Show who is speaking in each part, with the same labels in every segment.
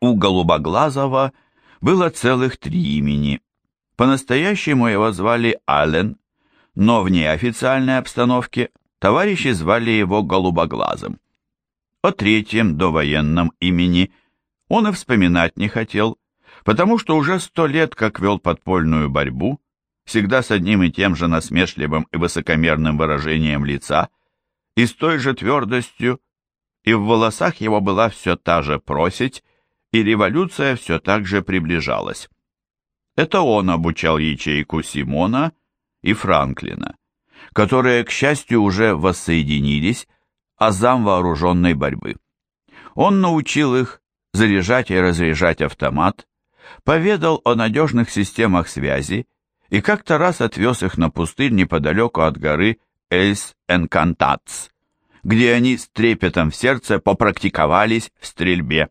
Speaker 1: У Голубоглазого было целых три имени. По-настоящему его звали Аллен, но в неофициальной обстановке товарищи звали его Голубоглазым. О третьем довоенном имени он и вспоминать не хотел, потому что уже сто лет как вел подпольную борьбу, всегда с одним и тем же насмешливым и высокомерным выражением лица, и с той же твердостью, и в волосах его была все та же просить, и революция все так же приближалась. Это он обучал ячейку Симона и Франклина, которые, к счастью, уже воссоединились, азам вооруженной борьбы. Он научил их заряжать и разряжать автомат, поведал о надежных системах связи и как-то раз отвез их на пустырь неподалеку от горы Эльс-Энкантац, где они с трепетом в сердце попрактиковались в стрельбе.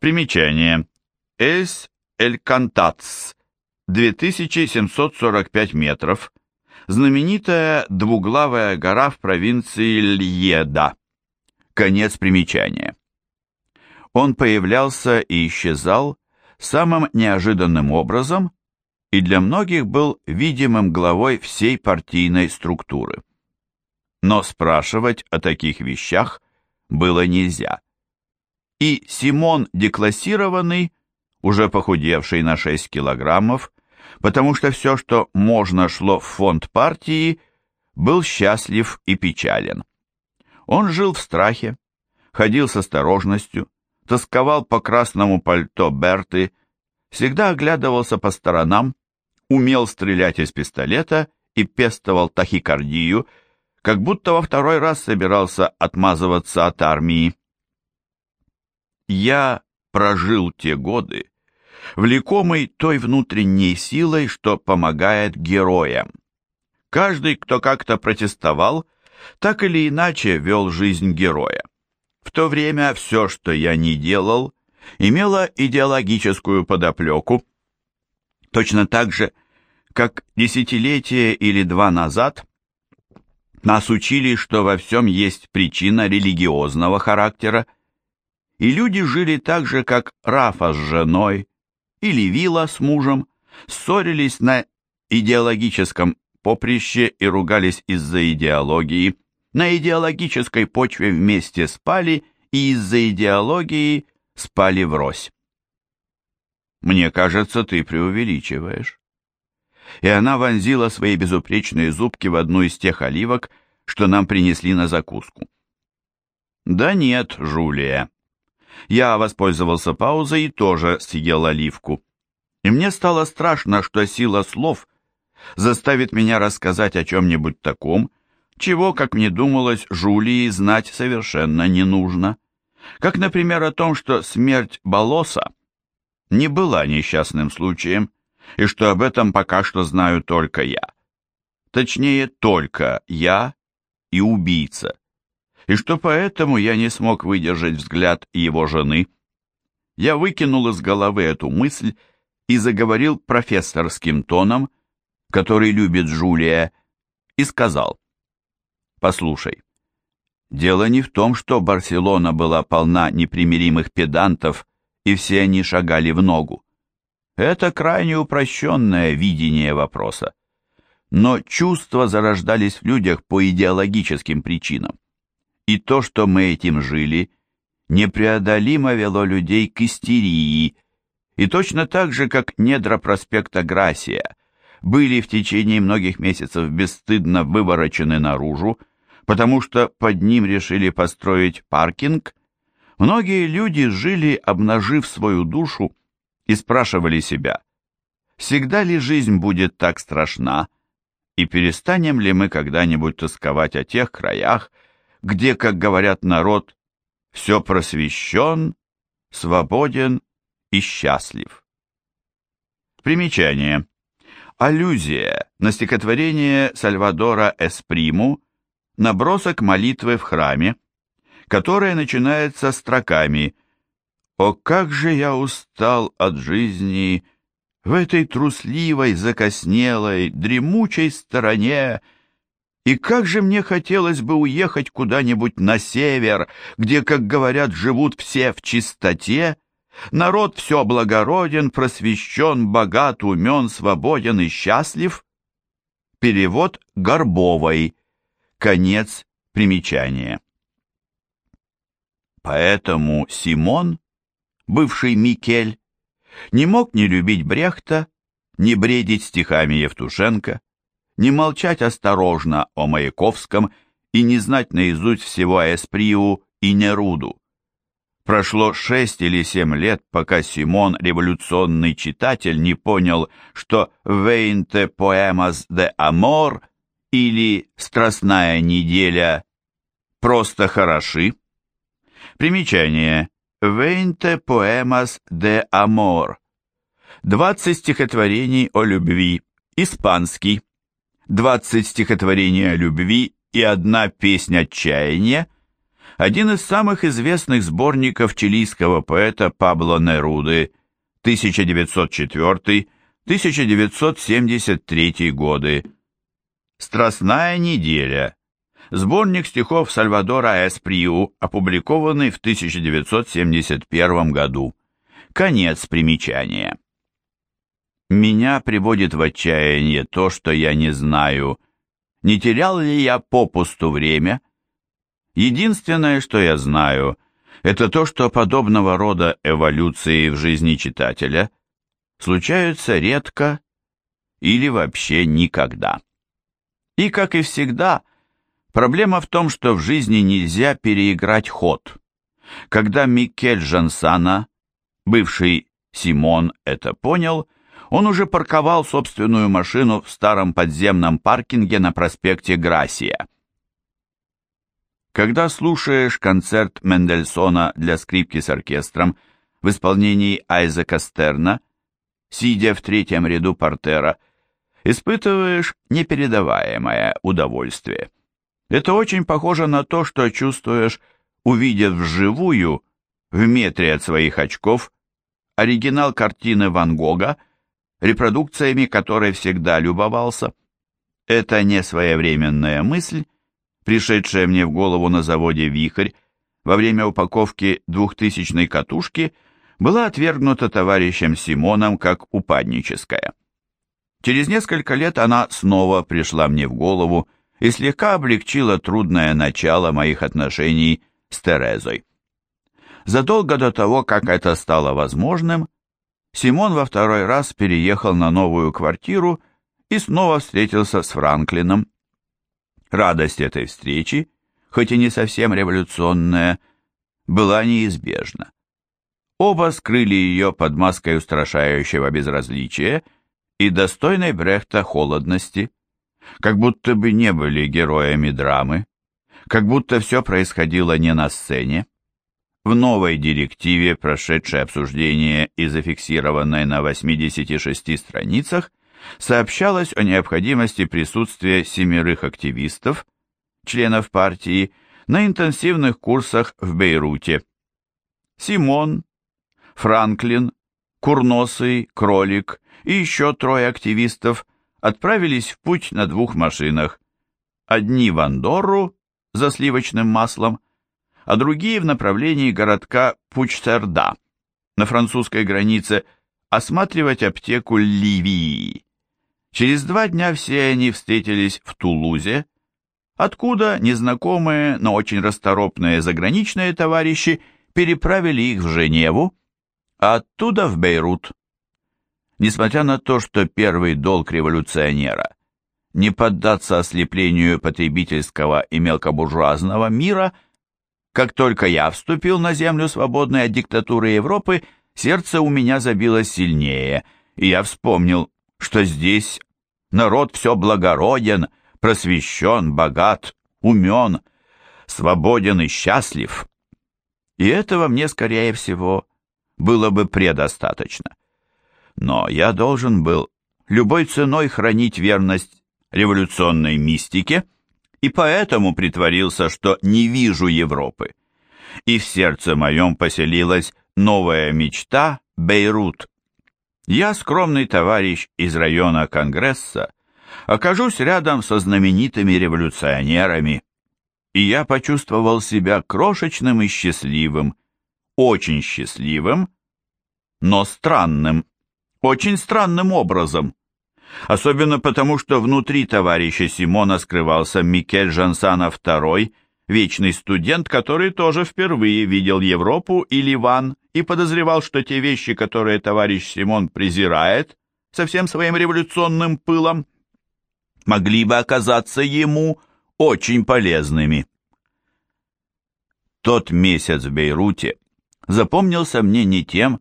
Speaker 1: Примечание. Эльс-Элькантац, 2745 метров, знаменитая двуглавая гора в провинции Льеда. Конец примечания. Он появлялся и исчезал самым неожиданным образом и для многих был видимым главой всей партийной структуры. Но спрашивать о таких вещах было нельзя. И Симон деклассированный, уже похудевший на 6 килограммов, потому что все, что можно шло в фонд партии, был счастлив и печален. Он жил в страхе, ходил с осторожностью, тосковал по красному пальто Берты, всегда оглядывался по сторонам, умел стрелять из пистолета и пестовал тахикардию, как будто во второй раз собирался отмазываться от армии. Я прожил те годы, влекомый той внутренней силой, что помогает героям. Каждый, кто как-то протестовал, так или иначе вел жизнь героя. В то время все, что я не делал, имело идеологическую подоплеку, точно так же, как десятилетие или два назад нас учили, что во всем есть причина религиозного характера, и люди жили так же, как Рафа с женой, или Вилла с мужем ссорились на идеологическом поприще и ругались из-за идеологии, на идеологической почве вместе спали и из-за идеологии спали врозь. Мне кажется, ты преувеличиваешь. И она вонзила свои безупречные зубки в одну из тех оливок, что нам принесли на закуску. Да нет, Жулия, я воспользовался паузой и тоже съел оливку. И мне стало страшно, что сила слов заставит меня рассказать о чем-нибудь таком, чего, как мне думалось, Жулии знать совершенно не нужно. Как, например, о том, что смерть Болоса не была несчастным случаем, и что об этом пока что знаю только я. Точнее, только я и убийца и что поэтому я не смог выдержать взгляд его жены. Я выкинул из головы эту мысль и заговорил профессорским тоном, который любит Жулия, и сказал, «Послушай, дело не в том, что Барселона была полна непримиримых педантов, и все они шагали в ногу. Это крайне упрощенное видение вопроса. Но чувства зарождались в людях по идеологическим причинам и то, что мы этим жили, непреодолимо вело людей к истерии, и точно так же, как недра проспекта Грасия были в течение многих месяцев бесстыдно выворочены наружу, потому что под ним решили построить паркинг, многие люди жили, обнажив свою душу, и спрашивали себя, всегда ли жизнь будет так страшна, и перестанем ли мы когда-нибудь тосковать о тех краях, где, как говорят народ, все просвещен, свободен и счастлив. Примечание. Аллюзия на стихотворение Сальвадора Эсприму «Набросок молитвы в храме», которое начинается строками «О, как же я устал от жизни в этой трусливой, закоснелой, дремучей стороне, и как же мне хотелось бы уехать куда-нибудь на север, где, как говорят, живут все в чистоте, Народ все благороден, просвещен, богат, умен, свободен и счастлив. Перевод Горбовой. Конец примечания. Поэтому Симон, бывший Микель, не мог не любить Брехта, не бредить стихами Евтушенко, не молчать осторожно о Маяковском и не знать наизусть всего Эсприу и Неруду. Прошло шесть или семь лет, пока Симон, революционный читатель, не понял, что «Вейнте поэмас де амор» или «Страстная неделя» просто хороши. Примечание. «Вейнте поэмас де амор» 20 стихотворений о любви, испанский, 20 стихотворений о любви и одна песня отчаяния, один из самых известных сборников чилийского поэта Пабло Неруды 1904-1973 годы. «Страстная неделя» сборник стихов Сальвадора Эсприу, опубликованный в 1971 году. Конец примечания. Меня приводит в отчаяние то, что я не знаю, не терял ли я попусту время. Единственное, что я знаю, это то, что подобного рода эволюции в жизни читателя случаются редко или вообще никогда. И, как и всегда, проблема в том, что в жизни нельзя переиграть ход. Когда Микель Жансана, бывший Симон, это понял, он уже парковал собственную машину в старом подземном паркинге на проспекте Грасия. Когда слушаешь концерт Мендельсона для скрипки с оркестром в исполнении Айзека Стерна, сидя в третьем ряду портера, испытываешь непередаваемое удовольствие. Это очень похоже на то, что чувствуешь, увидев вживую, в метре от своих очков, оригинал картины Ван Гога репродукциями которой всегда любовался. Это не своевременная мысль, пришедшая мне в голову на заводе «Вихрь» во время упаковки двухтысячной катушки, была отвергнута товарищем Симоном как упадническая. Через несколько лет она снова пришла мне в голову и слегка облегчила трудное начало моих отношений с Терезой. Задолго до того, как это стало возможным, Симон во второй раз переехал на новую квартиру и снова встретился с Франклином. Радость этой встречи, хоть и не совсем революционная, была неизбежна. Оба скрыли ее под маской устрашающего безразличия и достойной Брехта холодности, как будто бы не были героями драмы, как будто все происходило не на сцене. В новой директиве, прошедшей обсуждение и зафиксированной на 86 страницах, сообщалось о необходимости присутствия семерых активистов, членов партии, на интенсивных курсах в Бейруте. Симон, Франклин, Курносый, Кролик и еще трое активистов отправились в путь на двух машинах. Одни в Андорру за сливочным маслом, а другие в направлении городка Пучтерда на французской границе осматривать аптеку Ливии. Через два дня все они встретились в Тулузе, откуда незнакомые, но очень расторопные заграничные товарищи переправили их в Женеву, а оттуда в Бейрут. Несмотря на то, что первый долг революционера не поддаться ослеплению потребительского и мелкобуржуазного мира – как только я вступил на землю, свободной от диктатуры Европы, сердце у меня забилось сильнее, и я вспомнил, что здесь народ все благороден, просвещен, богат, умен, свободен и счастлив. И этого мне, скорее всего, было бы предостаточно. Но я должен был любой ценой хранить верность революционной мистике, и поэтому притворился, что не вижу Европы. И в сердце моем поселилась новая мечта Бейрут. Я, скромный товарищ из района Конгресса, окажусь рядом со знаменитыми революционерами, и я почувствовал себя крошечным и счастливым, очень счастливым, но странным, очень странным образом. Особенно потому, что внутри товарища Симона скрывался Микель Жансана II, вечный студент, который тоже впервые видел Европу и Ливан и подозревал, что те вещи, которые товарищ Симон презирает со всем своим революционным пылом, могли бы оказаться ему очень полезными. Тот месяц в Бейруте запомнился мне не тем,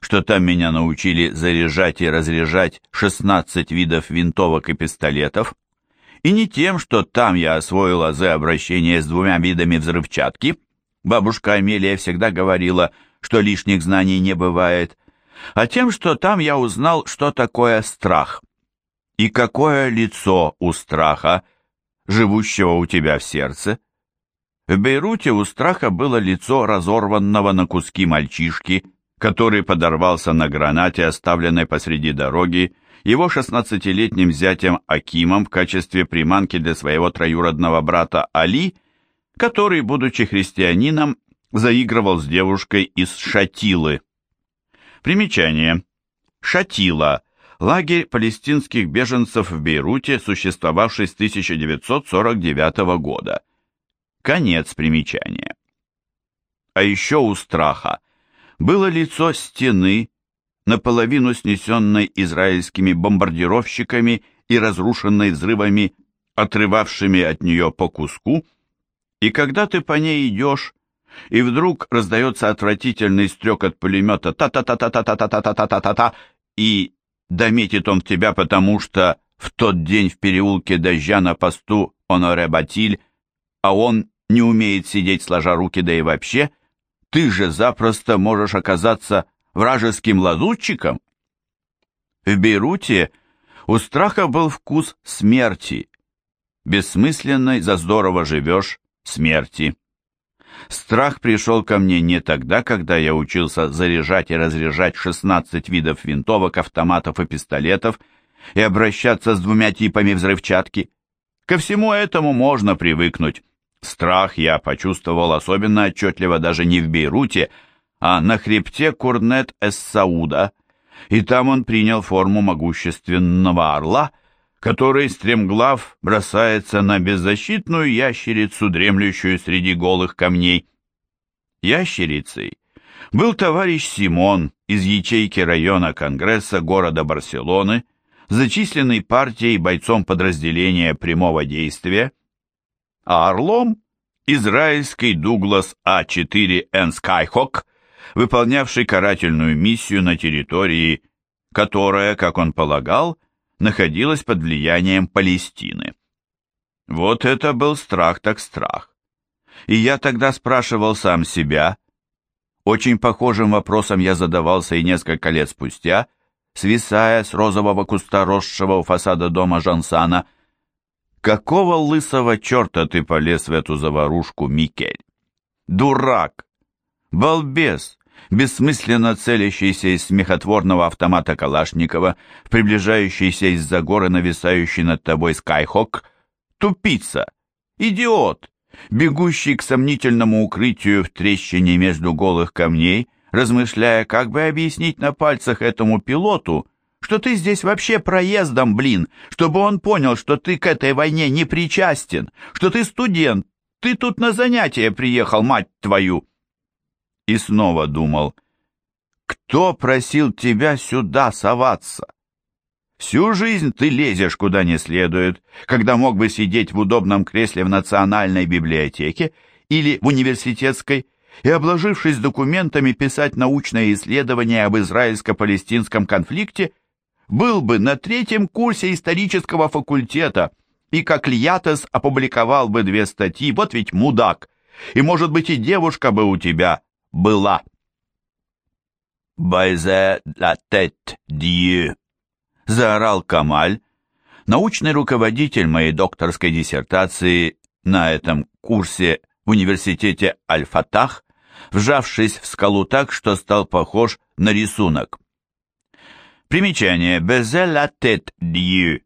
Speaker 1: что там меня научили заряжать и разряжать 16 видов винтовок и пистолетов, и не тем, что там я освоил азы обращения с двумя видами взрывчатки. Бабушка Амелия всегда говорила, что лишних знаний не бывает, а тем, что там я узнал, что такое страх. И какое лицо у страха, живущего у тебя в сердце. В Бейруте у страха было лицо разорванного на куски мальчишки, который подорвался на гранате, оставленной посреди дороги, его 16-летним зятем Акимом в качестве приманки для своего троюродного брата Али, который, будучи христианином, заигрывал с девушкой из Шатилы. Примечание. Шатила – лагерь палестинских беженцев в Бейруте, существовавший с 1949 года. Конец примечания. А еще у страха было лицо стены, наполовину снесенной израильскими бомбардировщиками и разрушенной взрывами, отрывавшими от нее по куску, и когда ты по ней идешь, и вдруг раздается отвратительный стрек от пулемета та-та-та-та-та-та-та-та-та-та-та, и дометит он в тебя, потому что в тот день в переулке дождя на посту Оноре Батиль, а он не умеет сидеть сложа руки, да и вообще, ты же запросто можешь оказаться вражеским лазутчиком? В Бейруте у страха был вкус смерти, бессмысленной за здорово живешь смерти. Страх пришел ко мне не тогда, когда я учился заряжать и разряжать 16 видов винтовок, автоматов и пистолетов и обращаться с двумя типами взрывчатки. Ко всему этому можно привыкнуть. Страх я почувствовал особенно отчетливо даже не в Бейруте, а на хребте Курнет-эс-Сауда, и там он принял форму могущественного орла, который, стремглав, бросается на беззащитную ящерицу, дремлющую среди голых камней. Ящерицей был товарищ Симон из ячейки района Конгресса города Барселоны, зачисленный партией бойцом подразделения прямого действия, а орлом – израильский Дуглас А4Н Skyhawk, выполнявший карательную миссию на территории, которая, как он полагал, находилась под влиянием Палестины. Вот это был страх так страх. И я тогда спрашивал сам себя, очень похожим вопросом я задавался и несколько лет спустя, свисая с розового куста росшего у фасада дома Жансана – Какого лысого черта ты полез в эту заварушку, Микель? Дурак! Балбес! Бессмысленно целящийся из смехотворного автомата Калашникова, приближающийся из-за горы, нависающий над тобой Скайхок, тупица, идиот, бегущий к сомнительному укрытию в трещине между голых камней, размышляя, как бы объяснить на пальцах этому пилоту, что ты здесь вообще проездом, блин, чтобы он понял, что ты к этой войне не причастен, что ты студент, ты тут на занятия приехал, мать твою. И снова думал, кто просил тебя сюда соваться? Всю жизнь ты лезешь куда не следует, когда мог бы сидеть в удобном кресле в национальной библиотеке или в университетской, и, обложившись документами, писать научное исследование об израильско-палестинском конфликте был бы на третьем курсе исторического факультета и как Льятес опубликовал бы две статьи, вот ведь мудак, и, может быть, и девушка бы у тебя была. «Байзе ла тет дью», — заорал Камаль, научный руководитель моей докторской диссертации на этом курсе в университете Аль-Фатах, вжавшись в скалу так, что стал похож на рисунок. Примечание. Безе ла тет дью.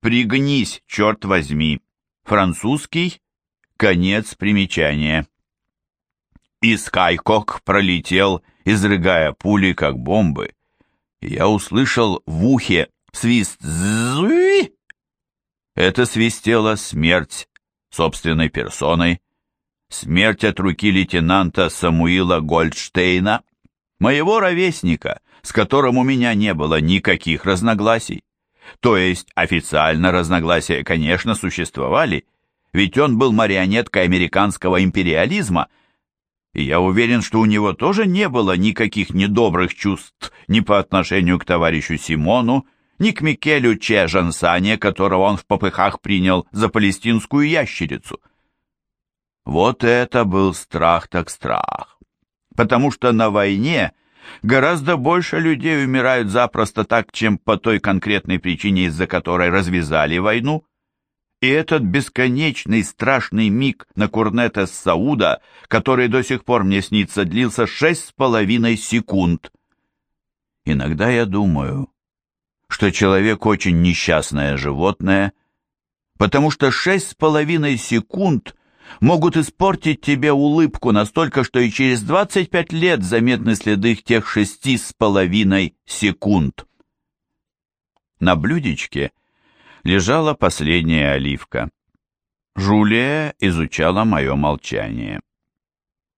Speaker 1: Пригнись, черт возьми. Французский. Конец примечания. И Скайкок пролетел изрыгая пули, как бомбы. Я услышал в ухе свист «зуи». Это свистела смерть собственной персоной, смерть от руки лейтенанта Самуила Гольдштейна, моего ровесника, с которым у меня не было никаких разногласий. То есть официально разногласия, конечно, существовали, ведь он был марионеткой американского империализма, и я уверен, что у него тоже не было никаких недобрых чувств ни по отношению к товарищу Симону, ни к Микелю Че Жансане, которого он в попыхах принял за палестинскую ящерицу. Вот это был страх так страх, потому что на войне гораздо больше людей умирают запросто так, чем по той конкретной причине, из-за которой развязали войну, и этот бесконечный страшный миг на Курнета Сауда, который до сих пор мне снится, длился шесть с половиной секунд. Иногда я думаю, что человек очень несчастное животное, потому что шесть с половиной секунд могут испортить тебе улыбку настолько, что и через 25 лет заметны следы тех шести с половиной секунд. На блюдечке – лежала последняя оливка. Жулия изучала мое молчание.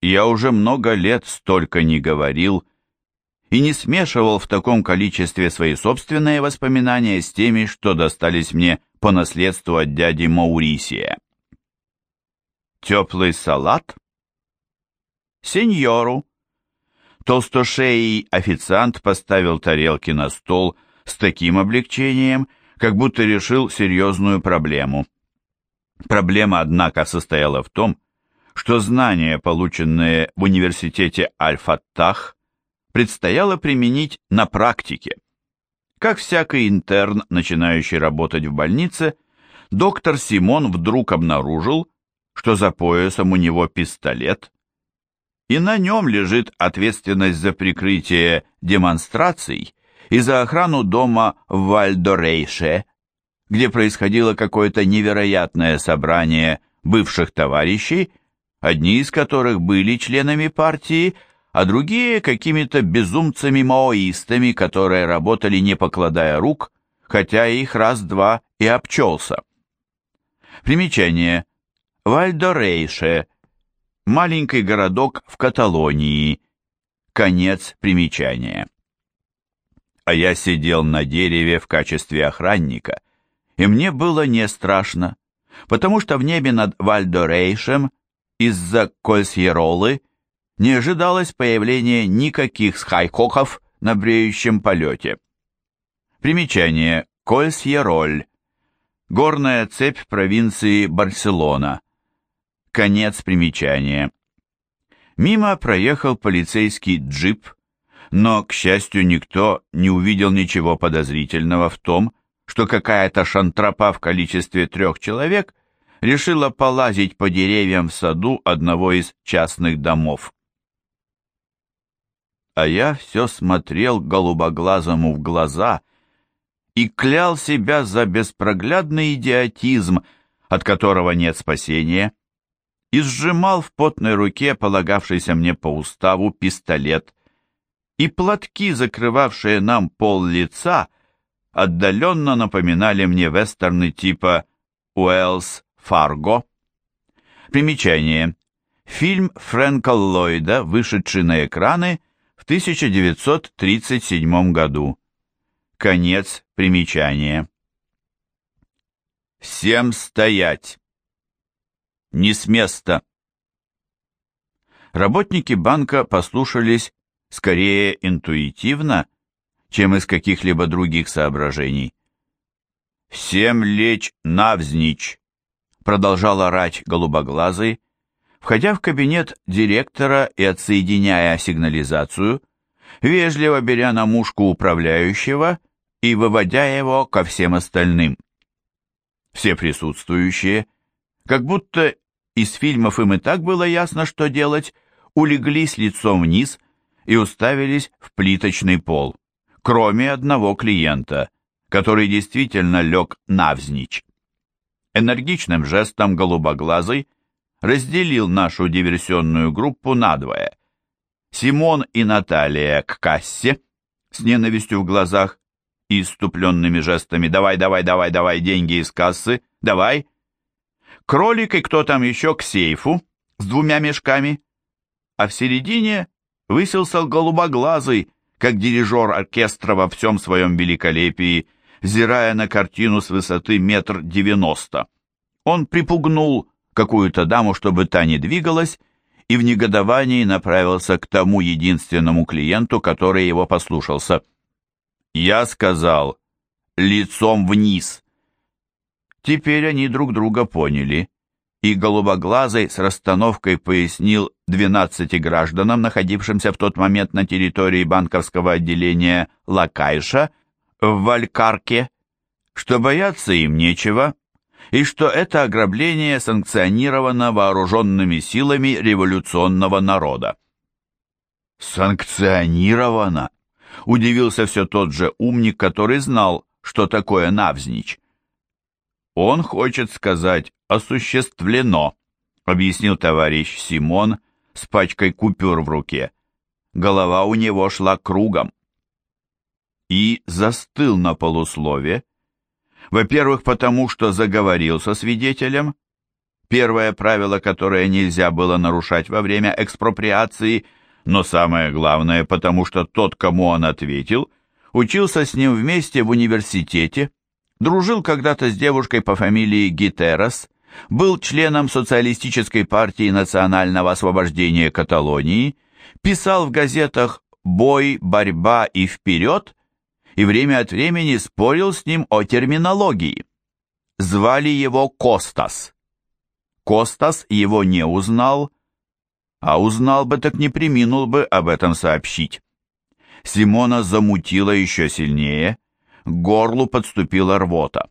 Speaker 1: Я уже много лет столько не говорил и не смешивал в таком количестве свои собственные воспоминания с теми, что достались мне по наследству от дяди Маурисия. Теплый салат? Сеньору. Толстошеий официант поставил тарелки на стол с таким облегчением, как будто решил серьезную проблему. Проблема, однако, состояла в том, что знания, полученные в университете Аль-Фаттах, предстояло применить на практике. Как всякий интерн, начинающий работать в больнице, доктор Симон вдруг обнаружил, что за поясом у него пистолет, и на нем лежит ответственность за прикрытие демонстраций и за охрану дома в Вальдорейше, где происходило какое-то невероятное собрание бывших товарищей, одни из которых были членами партии, а другие какими-то безумцами-маоистами, которые работали не покладая рук, хотя их раз-два и обчелся. Примечание. Вальдорейше. Маленький городок в Каталонии. Конец примечания а я сидел на дереве в качестве охранника, и мне было не страшно, потому что в небе над Вальдорейшем из-за Кольсьеролы не ожидалось появления никаких схайкоков на бреющем полете. Примечание. Кольсьероль. Горная цепь провинции Барселона. Конец примечания. Мимо проехал полицейский джип, но, к счастью, никто не увидел ничего подозрительного в том, что какая-то шантропа в количестве трех человек решила полазить по деревьям в саду одного из частных домов. А я все смотрел голубоглазому в глаза и клял себя за беспроглядный идиотизм, от которого нет спасения, и сжимал в потной руке полагавшийся мне по уставу пистолет, и платки, закрывавшие нам пол лица, отдаленно напоминали мне вестерны типа Уэллс Фарго. Примечание. Фильм Фрэнка Ллойда, вышедший на экраны в 1937 году. Конец примечания. Всем стоять! Не с места! Работники банка послушались скорее интуитивно, чем из каких-либо других соображений. «Всем лечь навзничь!» продолжал орать голубоглазый, входя в кабинет директора и отсоединяя сигнализацию, вежливо беря на мушку управляющего и выводя его ко всем остальным. Все присутствующие, как будто из фильмов им и так было ясно, что делать, улеглись лицом вниз и уставились в плиточный пол, кроме одного клиента, который действительно лег навзничь. Энергичным жестом голубоглазый разделил нашу диверсионную группу надвое. Симон и Наталья к кассе с ненавистью в глазах и иступленными жестами «давай, давай, давай, давай, деньги из кассы, давай». Кролик и кто там еще к сейфу с двумя мешками, а в середине высился голубоглазый, как дирижер оркестра во всем своем великолепии, взирая на картину с высоты метр девяносто. Он припугнул какую-то даму, чтобы та не двигалась, и в негодовании направился к тому единственному клиенту, который его послушался. «Я сказал, лицом вниз». Теперь они друг друга поняли, и голубоглазый с расстановкой пояснил двенадцати гражданам, находившимся в тот момент на территории банковского отделения Лакайша в Валькарке, что бояться им нечего, и что это ограбление санкционировано вооруженными силами революционного народа. «Санкционировано?» – удивился все тот же умник, который знал, что такое навзничь. «Он хочет сказать «осуществлено», — объяснил товарищ Симон с пачкой купюр в руке. Голова у него шла кругом. И застыл на полуслове, во-первых, потому что заговорил со свидетелем. Первое правило, которое нельзя было нарушать во время экспроприации, но самое главное, потому что тот, кому он ответил, учился с ним вместе в университете, дружил когда-то с девушкой по фамилии Гитерас, был членом Социалистической партии национального освобождения Каталонии, писал в газетах «Бой», «Борьба» и «Вперед», и время от времени спорил с ним о терминологии. Звали его Костас. Костас его не узнал, а узнал бы, так не приминул бы об этом сообщить. Симона замутила еще сильнее, к горлу подступила рвота.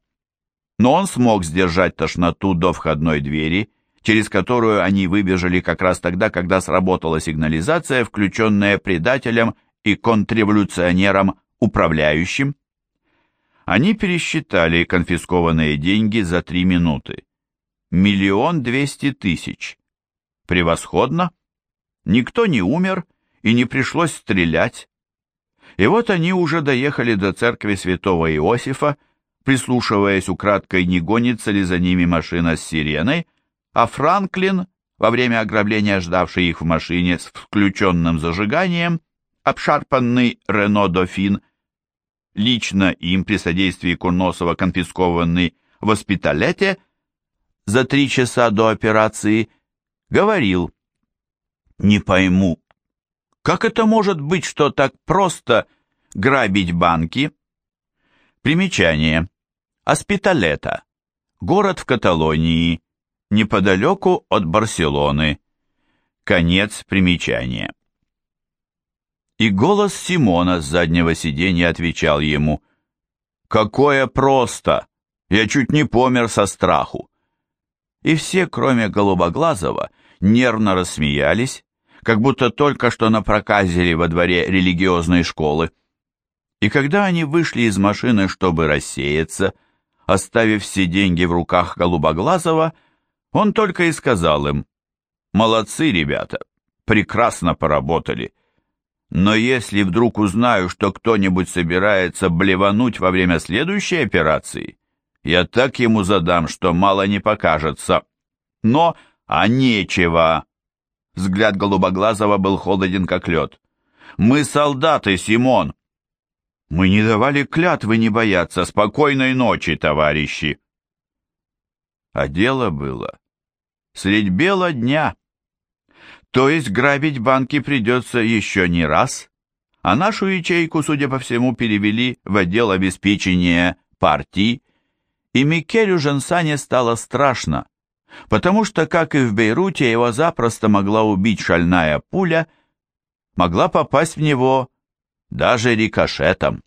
Speaker 1: Но он смог сдержать тошноту до входной двери, через которую они выбежали как раз тогда, когда сработала сигнализация, включенная предателем и контрреволюционером управляющим. Они пересчитали конфискованные деньги за три минуты. Миллион двести тысяч. Превосходно. Никто не умер и не пришлось стрелять. И вот они уже доехали до церкви святого Иосифа, прислушиваясь украдкой, не гонится ли за ними машина с сиреной, а Франклин, во время ограбления ждавший их в машине с включенным зажиганием, обшарпанный Рено Дофин, лично им при содействии Курносова конфискованный в Воспиталете за три часа до операции, говорил «Не пойму, как это может быть, что так просто грабить банки?» Примечание. Аспиталета. Город в Каталонии, неподалеку от Барселоны. Конец примечания. И голос Симона с заднего сиденья отвечал ему. «Какое просто! Я чуть не помер со страху!» И все, кроме Голубоглазого, нервно рассмеялись, как будто только что напроказили во дворе религиозной школы. И когда они вышли из машины, чтобы рассеяться, оставив все деньги в руках Голубоглазого, он только и сказал им, «Молодцы, ребята, прекрасно поработали. Но если вдруг узнаю, что кто-нибудь собирается блевануть во время следующей операции, я так ему задам, что мало не покажется. Но, а нечего!» Взгляд Голубоглазого был холоден, как лед. «Мы солдаты, Симон!» «Мы не давали клятвы не бояться. Спокойной ночи, товарищи!» А дело было средь бела дня. То есть грабить банки придется еще не раз, а нашу ячейку, судя по всему, перевели в отдел обеспечения партии, и Микелю Жансане стало страшно, потому что, как и в Бейруте, его запросто могла убить шальная пуля, могла попасть в него даже рикошетом.